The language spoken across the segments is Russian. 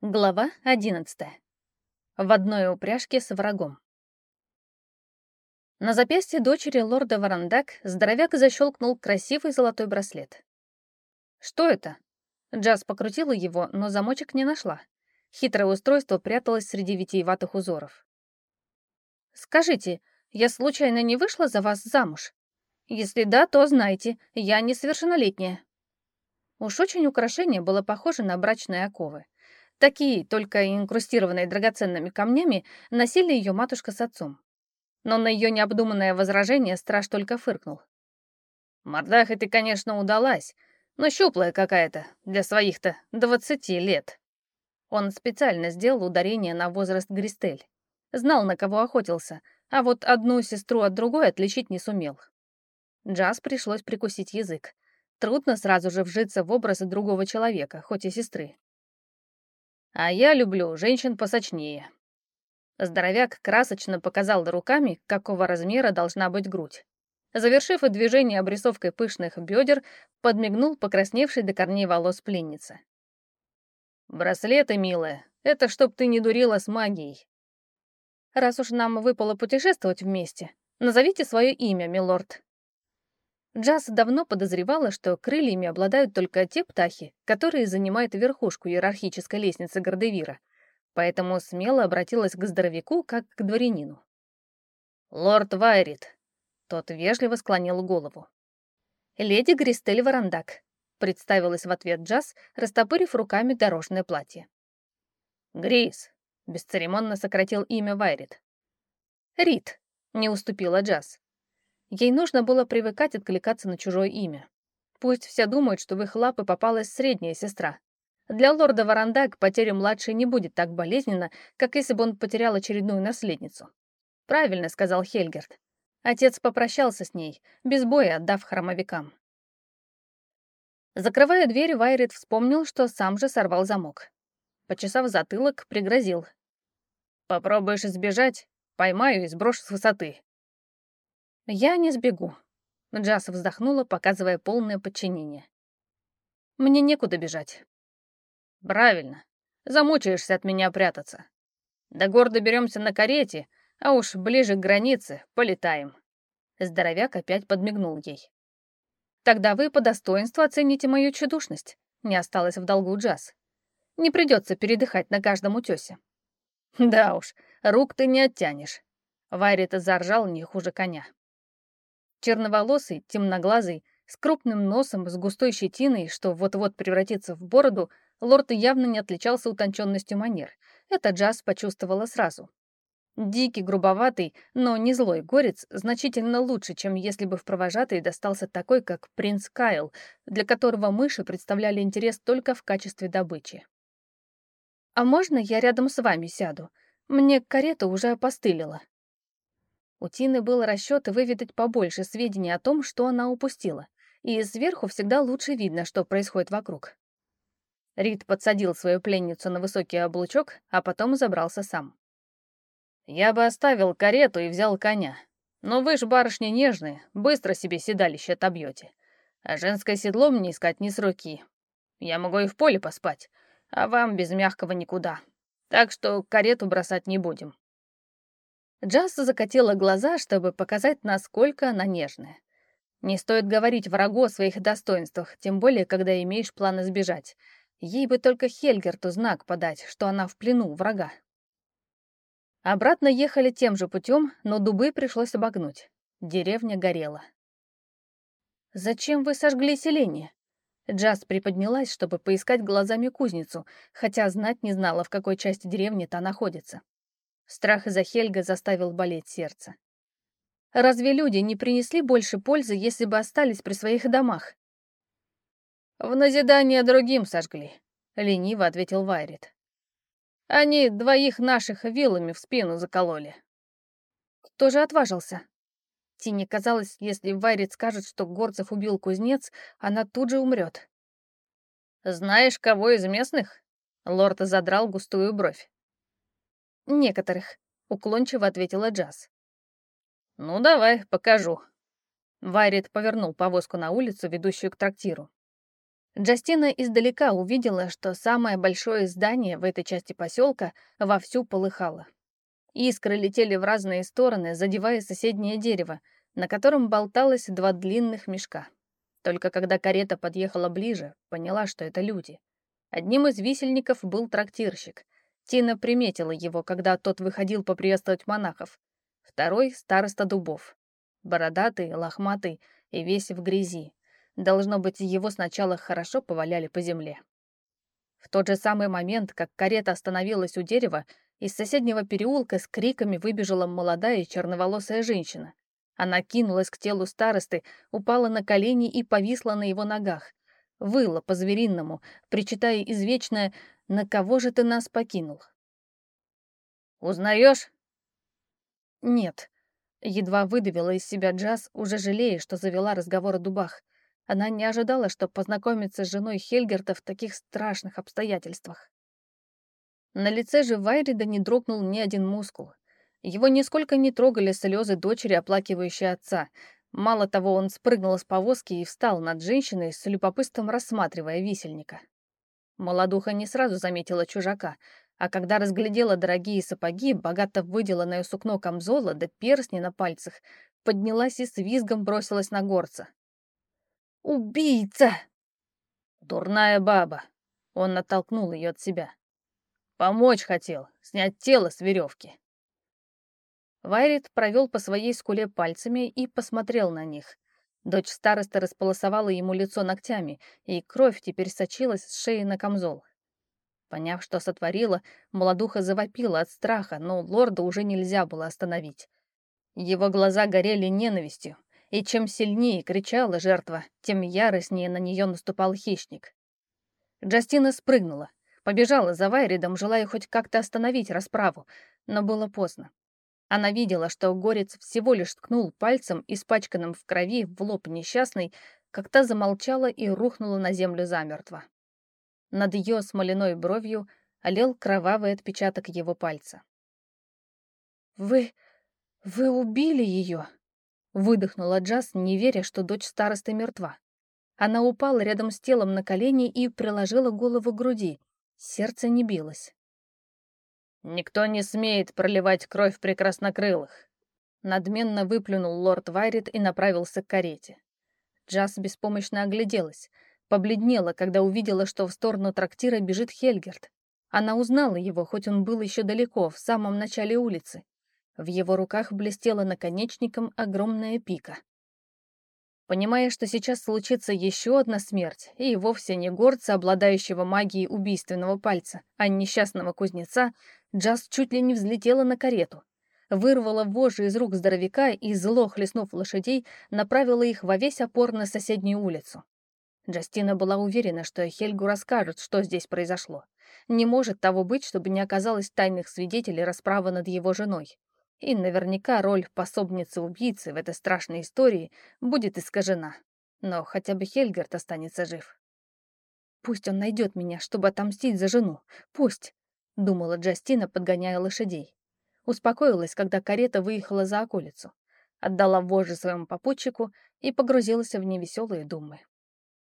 Глава одиннадцатая. В одной упряжке с врагом. На запястье дочери лорда Варандак здоровяк защелкнул красивый золотой браслет. «Что это?» Джаз покрутила его, но замочек не нашла. Хитрое устройство пряталось среди витиеватых узоров. «Скажите, я случайно не вышла за вас замуж? Если да, то знайте, я несовершеннолетняя». Уж очень украшение было похоже на брачные оковы. Такие, только инкрустированные драгоценными камнями, носили ее матушка с отцом. Но на ее необдуманное возражение страж только фыркнул. «Мордаха ты, конечно, удалась, но щуплая какая-то для своих-то двадцати лет». Он специально сделал ударение на возраст Гристель. Знал, на кого охотился, а вот одну сестру от другой отличить не сумел. Джаз пришлось прикусить язык. Трудно сразу же вжиться в образ другого человека, хоть и сестры. А я люблю женщин посочнее. Здоровяк красочно показал руками, какого размера должна быть грудь. Завершив движение обрисовкой пышных бедер, подмигнул покрасневший до корней волос пленница. «Браслеты, милая, это чтоб ты не дурила с магией». «Раз уж нам выпало путешествовать вместе, назовите свое имя, милорд», Джаз давно подозревала, что крыльями обладают только те птахи, которые занимают верхушку иерархической лестницы Гордевира, поэтому смело обратилась к здоровяку, как к дворянину. «Лорд Вайрит», — тот вежливо склонил голову. «Леди Гристель Варандак», — представилась в ответ Джаз, растопырив руками дорожное платье. «Грис», — бесцеремонно сократил имя Вайрит. «Рит», — не уступила Джаз. Ей нужно было привыкать откликаться на чужое имя. Пусть все думают, что в их лапы попалась средняя сестра. Для лорда Варандак потеря младшей не будет так болезненно, как если бы он потерял очередную наследницу. «Правильно», — сказал Хельгерт. Отец попрощался с ней, без боя отдав хромовикам. Закрывая дверь, Вайрит вспомнил, что сам же сорвал замок. Почесав затылок, пригрозил. «Попробуешь сбежать, поймаю и сброшу с высоты. «Я не сбегу», — Джаз вздохнула, показывая полное подчинение. «Мне некуда бежать». «Правильно. Замучаешься от меня прятаться. До гор доберемся на карете, а уж ближе к границе полетаем». Здоровяк опять подмигнул ей. «Тогда вы по достоинству оцените мою чудушность», — не осталось в долгу Джаз. «Не придется передыхать на каждом утёсе». «Да уж, рук ты не оттянешь». Вайрит заржал не хуже коня. Черноволосый, темноглазый, с крупным носом, с густой щетиной, что вот-вот превратится в бороду, лорд явно не отличался утонченностью манер. Это Джаз почувствовала сразу. Дикий, грубоватый, но не злой горец значительно лучше, чем если бы в провожатый достался такой, как принц Кайл, для которого мыши представляли интерес только в качестве добычи. «А можно я рядом с вами сяду? Мне карета уже опостылила», у Тины был расчет выведать побольше сведений о том, что она упустила, и сверху всегда лучше видно, что происходит вокруг. Рид подсадил свою пленницу на высокий облучок, а потом забрался сам. «Я бы оставил карету и взял коня. Но вы ж, барышни, нежные, быстро себе седалище отобьете. А женское седло мне искать не с руки. Я могу и в поле поспать, а вам без мягкого никуда. Так что карету бросать не будем. Джаз закатила глаза, чтобы показать, насколько она нежная. Не стоит говорить врагу о своих достоинствах, тем более, когда имеешь план избежать. Ей бы только Хельгерту знак подать, что она в плену врага. Обратно ехали тем же путем, но дубы пришлось обогнуть. Деревня горела. «Зачем вы сожгли селение?» Джаз приподнялась, чтобы поискать глазами кузницу, хотя знать не знала, в какой части деревни та находится. Страх из-за Хельга заставил болеть сердце. Разве люди не принесли больше пользы, если бы остались при своих домах? «В назидание другим сожгли», — лениво ответил Вайрит. «Они двоих наших вилами в спину закололи». «Кто же отважился?» Тине казалось, если Вайрит скажет, что Горцев убил кузнец, она тут же умрет. «Знаешь, кого из местных?» Лорд задрал густую бровь. «Некоторых», — уклончиво ответила Джаз. «Ну, давай, покажу». Вайрит повернул повозку на улицу, ведущую к трактиру. Джастина издалека увидела, что самое большое здание в этой части поселка вовсю полыхало. Искры летели в разные стороны, задевая соседнее дерево, на котором болталось два длинных мешка. Только когда карета подъехала ближе, поняла, что это люди. Одним из висельников был трактирщик. Тина приметила его, когда тот выходил поприветствовать монахов. Второй — староста дубов. Бородатый, лохматый и весь в грязи. Должно быть, его сначала хорошо поваляли по земле. В тот же самый момент, как карета остановилась у дерева, из соседнего переулка с криками выбежала молодая черноволосая женщина. Она кинулась к телу старосты, упала на колени и повисла на его ногах. Выла по-звериному, причитая извечное «На кого же ты нас покинул?» «Узнаешь?» «Нет», — едва выдавила из себя Джаз, уже жалея, что завела разговор о дубах. Она не ожидала, что познакомится с женой Хельгерта в таких страшных обстоятельствах. На лице же Вайрида не дрогнул ни один мускул. Его нисколько не трогали слезы дочери, оплакивающей отца. Мало того, он спрыгнул с повозки и встал над женщиной, с любопытством рассматривая висельника. Молодуха не сразу заметила чужака, а когда разглядела дорогие сапоги, богато выделанное сукно камзола да перстни на пальцах, поднялась и с визгом бросилась на горца. «Убийца!» «Дурная баба!» Он оттолкнул ее от себя. «Помочь хотел, снять тело с веревки». Вайрит провел по своей скуле пальцами и посмотрел на них. Дочь староста располосовала ему лицо ногтями, и кровь теперь сочилась с шеи на камзол. Поняв, что сотворила, молодуха завопила от страха, но лорда уже нельзя было остановить. Его глаза горели ненавистью, и чем сильнее кричала жертва, тем яростнее на нее наступал хищник. Джастина спрыгнула, побежала за Вайридом, желая хоть как-то остановить расправу, но было поздно. Она видела, что горец всего лишь ткнул пальцем, испачканным в крови, в лоб несчастной, как та замолчала и рухнула на землю замертво. Над ее смоляной бровью олел кровавый отпечаток его пальца. «Вы... вы убили ее!» — выдохнула Джаз, не веря, что дочь старосты мертва. Она упала рядом с телом на колени и приложила голову к груди. Сердце не билось. «Никто не смеет проливать кровь прекраснокрылых!» Надменно выплюнул лорд Вайрит и направился к карете. Джаз беспомощно огляделась, побледнела, когда увидела, что в сторону трактира бежит Хельгерт. Она узнала его, хоть он был еще далеко, в самом начале улицы. В его руках блестела наконечником огромная пика. Понимая, что сейчас случится еще одна смерть, и вовсе не горца, обладающего магией убийственного пальца, а несчастного кузнеца, Джаз чуть ли не взлетела на карету. Вырвала вожжи из рук здоровяка и, зло хлестнув лошадей, направила их во весь опор на соседнюю улицу. Джастина была уверена, что Хельгу расскажет, что здесь произошло. Не может того быть, чтобы не оказалось тайных свидетелей расправы над его женой. И наверняка роль пособницы убийцы в этой страшной истории будет искажена. Но хотя бы Хельгард останется жив. «Пусть он найдет меня, чтобы отомстить за жену. Пусть!» — думала Джастина, подгоняя лошадей. Успокоилась, когда карета выехала за околицу. Отдала вожжи своему попутчику и погрузилась в невеселые думы.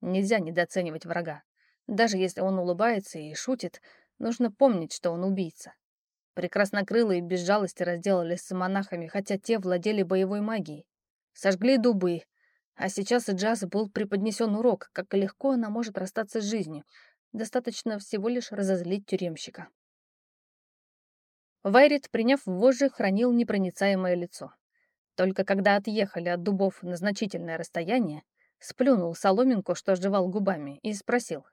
Нельзя недооценивать врага. Даже если он улыбается и шутит, нужно помнить, что он убийца. Прекраснокрылые без жалости разделались с монахами, хотя те владели боевой магией. Сожгли дубы, а сейчас и Джаз был преподнесен урок, как легко она может расстаться с жизнью. Достаточно всего лишь разозлить тюремщика. Вайрит, приняв вожжи, хранил непроницаемое лицо. Только когда отъехали от дубов на значительное расстояние, сплюнул соломинку, что жевал губами, и спросил.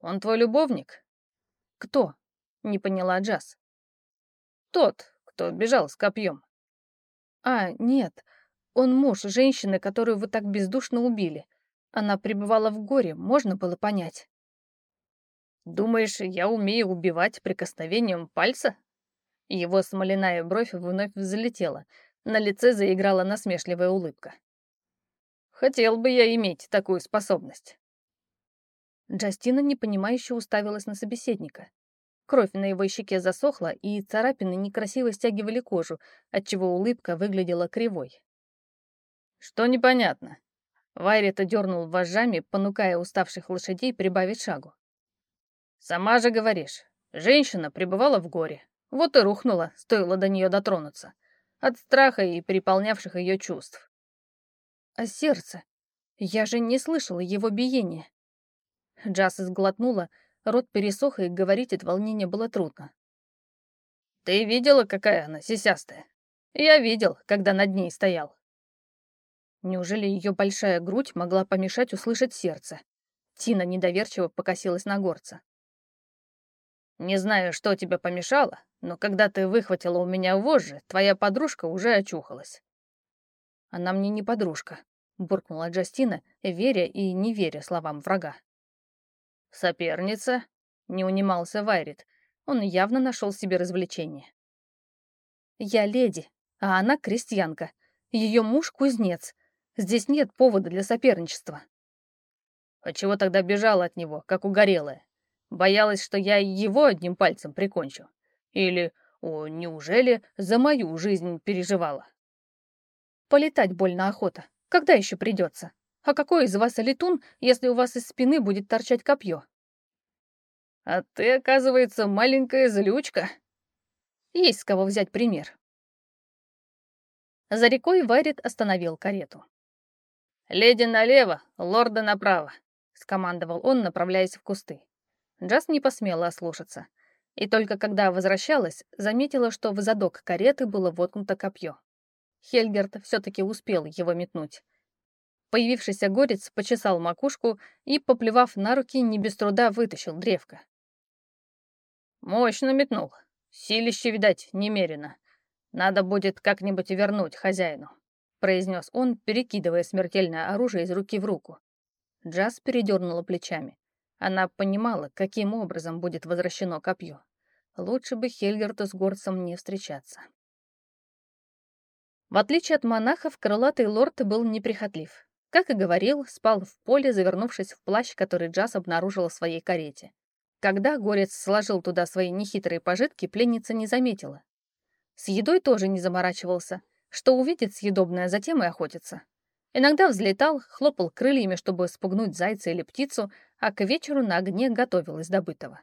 «Он твой любовник?» «Кто?» — не поняла Джаз. «Тот, кто бежал с копьем». «А, нет, он муж женщины, которую вы так бездушно убили. Она пребывала в горе, можно было понять». «Думаешь, я умею убивать прикосновением пальца?» Его смоляная бровь вновь взлетела. На лице заиграла насмешливая улыбка. Хотел бы я иметь такую способность. Джастина непонимающе уставилась на собеседника. Кровь на его щеке засохла, и царапины некрасиво стягивали кожу, отчего улыбка выглядела кривой. «Что непонятно? Вайрета дернул вожжами, понукая уставших лошадей прибавить шагу. «Сама же говоришь, женщина пребывала в горе. Вот и рухнула, стоило до нее дотронуться. От страха и переполнявших ее чувств. А сердце? Я же не слышала его биения. Джаз сглотнула, рот пересох, и говорить от волнения было трудно. «Ты видела, какая она сисястая? Я видел, когда над ней стоял. Неужели ее большая грудь могла помешать услышать сердце? Тина недоверчиво покосилась на горца. «Не знаю, что тебе помешало, но когда ты выхватила у меня вожжи, твоя подружка уже очухалась». «Она мне не подружка», — буркнула Джастина, веря и не веря словам врага. «Соперница?» — не унимался Вайрит. Он явно нашел себе развлечение. «Я леди, а она крестьянка. Ее муж — кузнец. Здесь нет повода для соперничества. А чего тогда бежала от него, как угорелая? Боялась, что я его одним пальцем прикончу? Или, о, неужели за мою жизнь переживала? Полетать больно охота. Когда еще придется? А какой из вас летун, если у вас из спины будет торчать копье? А ты, оказывается, маленькая злючка. Есть с кого взять пример. За рекой Варит остановил карету. «Леди налево, лорда направо», — скомандовал он, направляясь в кусты. Джаз не посмела ослушаться. И только когда возвращалась, заметила, что в задок кареты было воткнуто копье. Хельгерт все-таки успел его метнуть. Появившийся горец почесал макушку и, поплевав на руки, не без труда вытащил древко. «Мощно метнул. Силище, видать, немерено. Надо будет как-нибудь вернуть хозяину». — произнес он, перекидывая смертельное оружие из руки в руку. Джаз передернула плечами. Она понимала, каким образом будет возвращено копье. Лучше бы Хельгерту с горцем не встречаться. В отличие от монахов, крылатый лорд был неприхотлив. Как и говорил, спал в поле, завернувшись в плащ, который Джаз обнаружила в своей карете. Когда горец сложил туда свои нехитрые пожитки, пленница не заметила. С едой тоже не заморачивался — что увидит съедобное, затем и охотится. Иногда взлетал, хлопал крыльями, чтобы спугнуть зайца или птицу, а к вечеру на огне готовил добытого.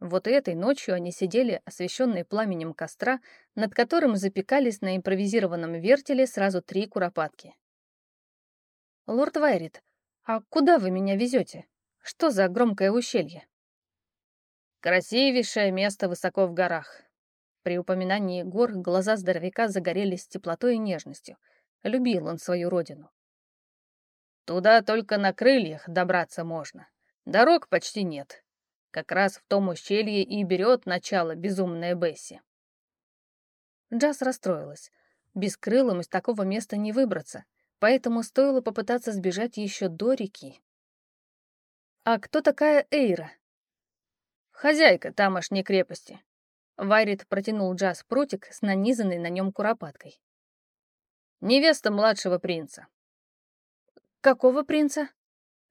Вот этой ночью они сидели, освещенные пламенем костра, над которым запекались на импровизированном вертеле сразу три куропатки. «Лорд Вайрит, а куда вы меня везете? Что за громкое ущелье?» «Красивейшее место высоко в горах. При упоминании гор глаза здоровяка загорелись теплотой и нежностью. Любил он свою родину. Туда только на крыльях добраться можно. Дорог почти нет. Как раз в том ущелье и берет начало безумная Бесси. Джаз расстроилась. Без крылом из такого места не выбраться, поэтому стоило попытаться сбежать еще до реки. «А кто такая Эйра?» «Хозяйка тамошней крепости. Вайрит протянул Джаз прутик с нанизанной на нем куропаткой. «Невеста младшего принца». «Какого принца?»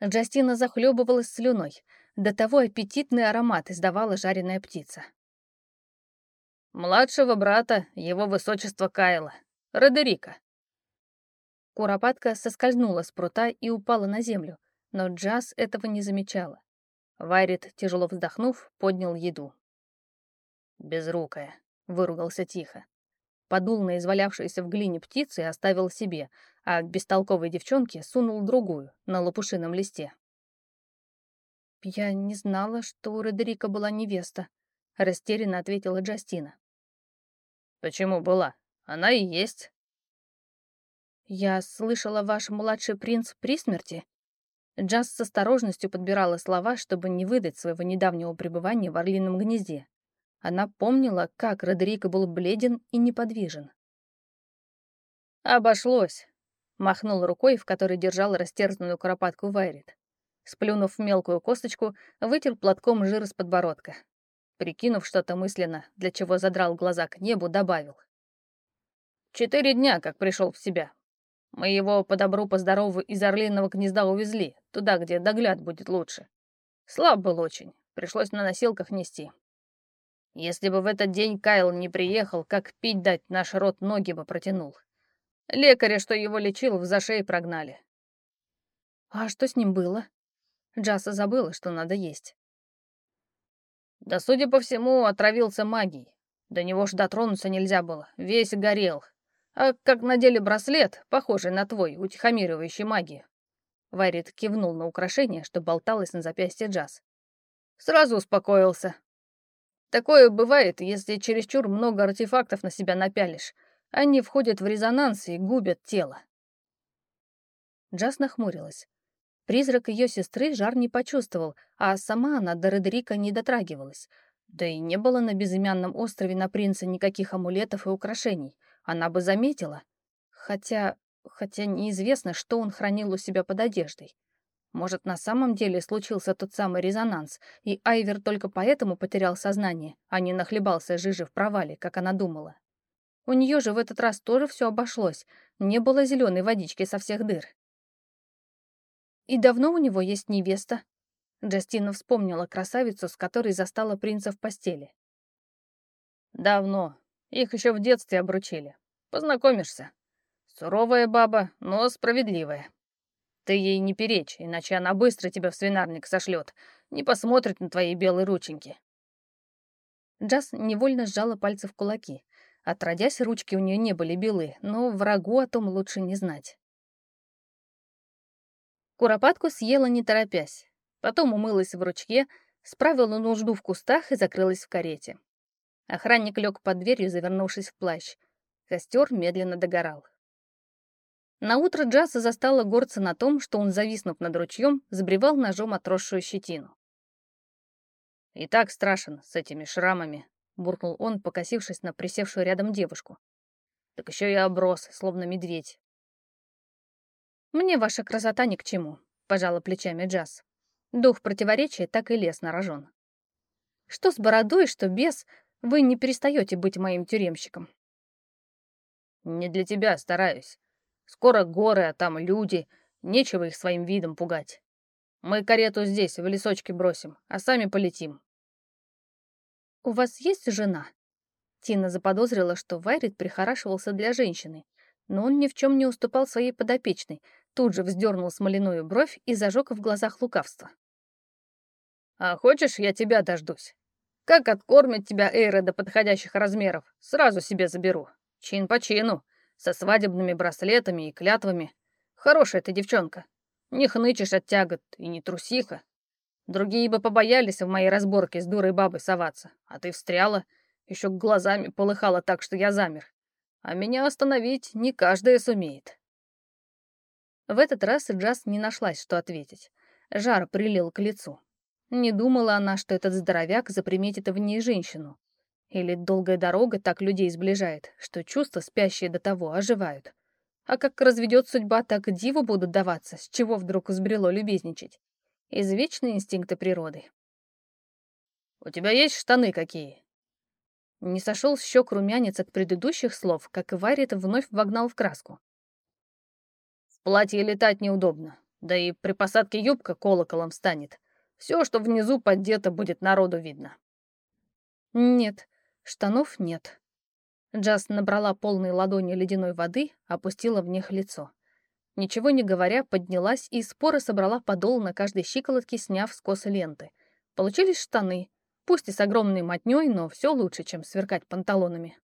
Джастина захлебывалась слюной. До того аппетитный аромат издавала жареная птица. «Младшего брата, его высочество Кайла, Родерика». Куропатка соскользнула с прута и упала на землю, но Джаз этого не замечала. Вайрит, тяжело вздохнув, поднял еду. «Безрукая», — выругался тихо. Подул на извалявшуюся в глине птицы и оставил себе, а к бестолковой девчонке сунул другую, на лопушином листе. «Я не знала, что у Родерика была невеста», — растерянно ответила Джастина. «Почему была? Она и есть». «Я слышала, ваш младший принц при смерти?» Джаз с осторожностью подбирала слова, чтобы не выдать своего недавнего пребывания в орлином гнезде. Она помнила, как Родерико был бледен и неподвижен. «Обошлось», — махнул рукой, в которой держал растерзанную куропатку Вайрит. Сплюнув в мелкую косточку, вытер платком жир с подбородка. Прикинув что-то мысленно, для чего задрал глаза к небу, добавил. «Четыре дня, как пришел в себя. Мы его по добру, по здорову из орлиного гнезда увезли, туда, где догляд будет лучше. Слаб был очень, пришлось на носилках нести. Если бы в этот день Кайл не приехал, как пить дать, наш рот ноги бы протянул. Лекаря, что его лечил, в зашей прогнали. А что с ним было? Джаса забыла, что надо есть. Да, судя по всему, отравился магией. До него ж дотронуться нельзя было, весь горел. А как надели браслет, похожий на твой, утихомиривающий магию. Вайрит кивнул на украшение, что болталось на запястье Джаз. Сразу успокоился. Такое бывает, если чересчур много артефактов на себя напялишь. Они входят в резонанс и губят тело. Джаз нахмурилась. Призрак ее сестры жар не почувствовал, а сама она до Редерика не дотрагивалась. Да и не было на безымянном острове на принца никаких амулетов и украшений. Она бы заметила. Хотя... хотя неизвестно, что он хранил у себя под одеждой. Может, на самом деле случился тот самый резонанс, и Айвер только поэтому потерял сознание, а не нахлебался жижи в провале, как она думала. У нее же в этот раз тоже все обошлось, не было зеленой водички со всех дыр. «И давно у него есть невеста?» Джастина вспомнила красавицу, с которой застала принца в постели. «Давно. Их еще в детстве обручили. Познакомишься. Суровая баба, но справедливая. Ты ей не перечь, иначе она быстро тебя в свинарник сошлет, не посмотрит на твои белые рученьки». Джаз невольно сжала пальцы в кулаки. Отродясь, ручки у нее не были белые, но врагу о том лучше не знать. Куропатку съела не торопясь. Потом умылась в ручье, справила нужду в кустах и закрылась в карете. Охранник лег под дверью, завернувшись в плащ. Костер медленно догорал. Наутро Джаса застала горца на том, что он, зависнув над ручьем, сбривал ножом отросшую щетину. «И так страшен с этими шрамами», — буркнул он, покосившись на присевшую рядом девушку. «Так еще и оброс, словно медведь. «Мне ваша красота ни к чему», — пожала плечами Джаз. Дух противоречия так и лес нарожен. «Что с бородой, что без, вы не перестаете быть моим тюремщиком». «Не для тебя стараюсь. Скоро горы, а там люди. Нечего их своим видом пугать. Мы карету здесь, в лесочке бросим, а сами полетим». «У вас есть жена?» Тина заподозрила, что Вайрит прихорашивался для женщины, но он ни в чем не уступал своей подопечной, тут же вздернул смоляную бровь и зажег в глазах лукавство. «А хочешь, я тебя дождусь? Как откормят тебя Эйра до подходящих размеров, сразу себе заберу. Чин по чину, со свадебными браслетами и клятвами. Хорошая ты девчонка. Не хнычешь от тягот и не трусиха. Другие бы побоялись в моей разборке с дурой бабой соваться, а ты встряла, еще глазами полыхала так, что я замер а меня остановить не каждая сумеет. В этот раз Джаз не нашлась, что ответить. Жар прилил к лицу. Не думала она, что этот здоровяк заприметит в ней женщину. Или долгая дорога так людей сближает, что чувства, спящие до того, оживают. А как разведет судьба, так диву будут даваться, с чего вдруг взбрело любезничать. Извечные инстинкты природы. «У тебя есть штаны какие?» Не сошел с щек румянец от предыдущих слов, как и Варит вновь вогнал в краску. В платье летать неудобно, да и при посадке юбка колоколом станет. Все, что внизу поддето, будет народу видно. Нет, штанов нет. Джаз набрала полные ладони ледяной воды, опустила в них лицо. Ничего не говоря, поднялась и споро собрала подол на каждой щиколотке, сняв с ленты. Получились штаны, Пусть и с огромной мотнёй, но все лучше, чем сверкать панталонами.